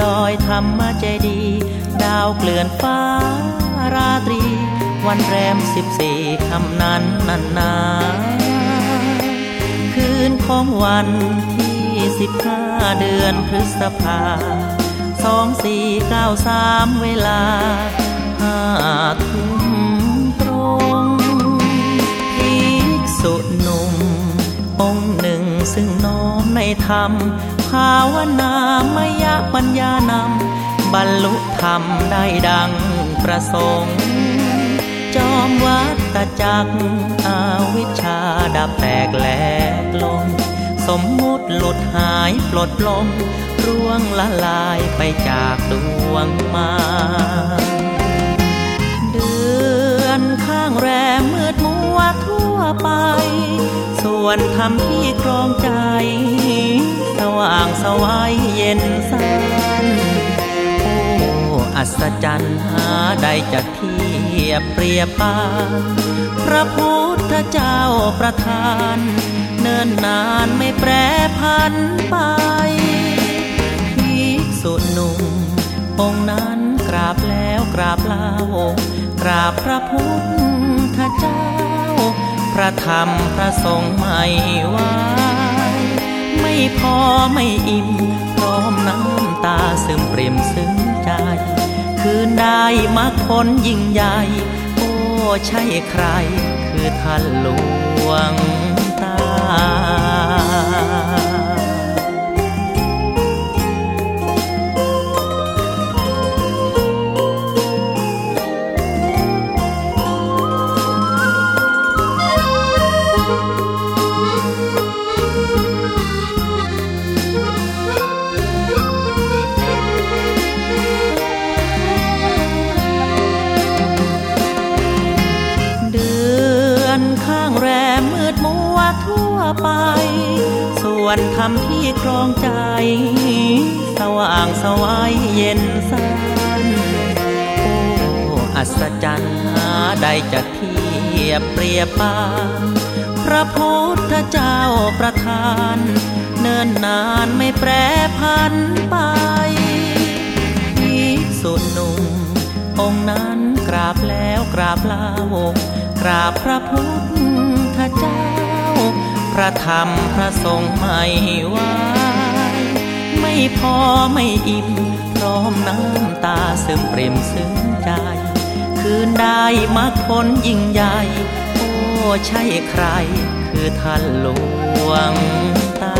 ดอยทำมาใจดี ดาวเกลื่อนฟ้าราตรี วันแรมสิบสี่คำนั้นนันนา คืนของวันที่สิบห้าเดือนพฤษภาสองสี่เก้าสามเวลาห้าทุ่มตรงภิกษุหนุ่มองหนึ่ง ซึ่งน้อมในธรรม ภาวนามยปัญญานำบรรลุธรรมได้ดังประสงค์ จอมวัตจักอาวิชชาดับแตกแหลกลง สมมุติหลุดหายปลดลงร่วงละลายไปจากดวงมาเดือนข้างแรมมืดมัวทั่วไป วนธรรมที่ครองใจ สว่างสวายเย็นสันโอ้อัศจรรย์หาได้จะเทียบเปรียบปานพระพุทธเจ้าประทาน เนิ่นนานไม่แปรพันไปภิกษุหนุ่มองค์นั้นกราบแล้วกราบเล่ากราบพระพุทธเจ้า ระธรรมพระสงฆ์ไม่ไหวไม่พอไม่อิ่มพร้อมน้ำตาซึมเปรียมซึ้งใจ คืนได้มาคนยิ่งใหญ่ โอ้ใช่ใคร คือท่านหลวง แรมมืดมัวทั่วไป ส่วนธรรมที่ครองใจ สว่างสวายเย็นสันโอ้อัศจรรย์หาได้จะเทียบเปรียบปานพระพุทธเจ้าประทาน เนิ่นนานไม่แปรพันไปภิกษุหนุ่มองค์นั้นกราบแล้วกราบเล่ากราบพระพุทธ ระธรรมพระสงฆ์ไม่ไหวไม่พอไม่อิ่มพร้อมน้ำตาซึมเปรมซึ้งใจ คืนได้มาคนยิ่งใหญ่ โอ้ใช่ใคร คือท่านหลวงตา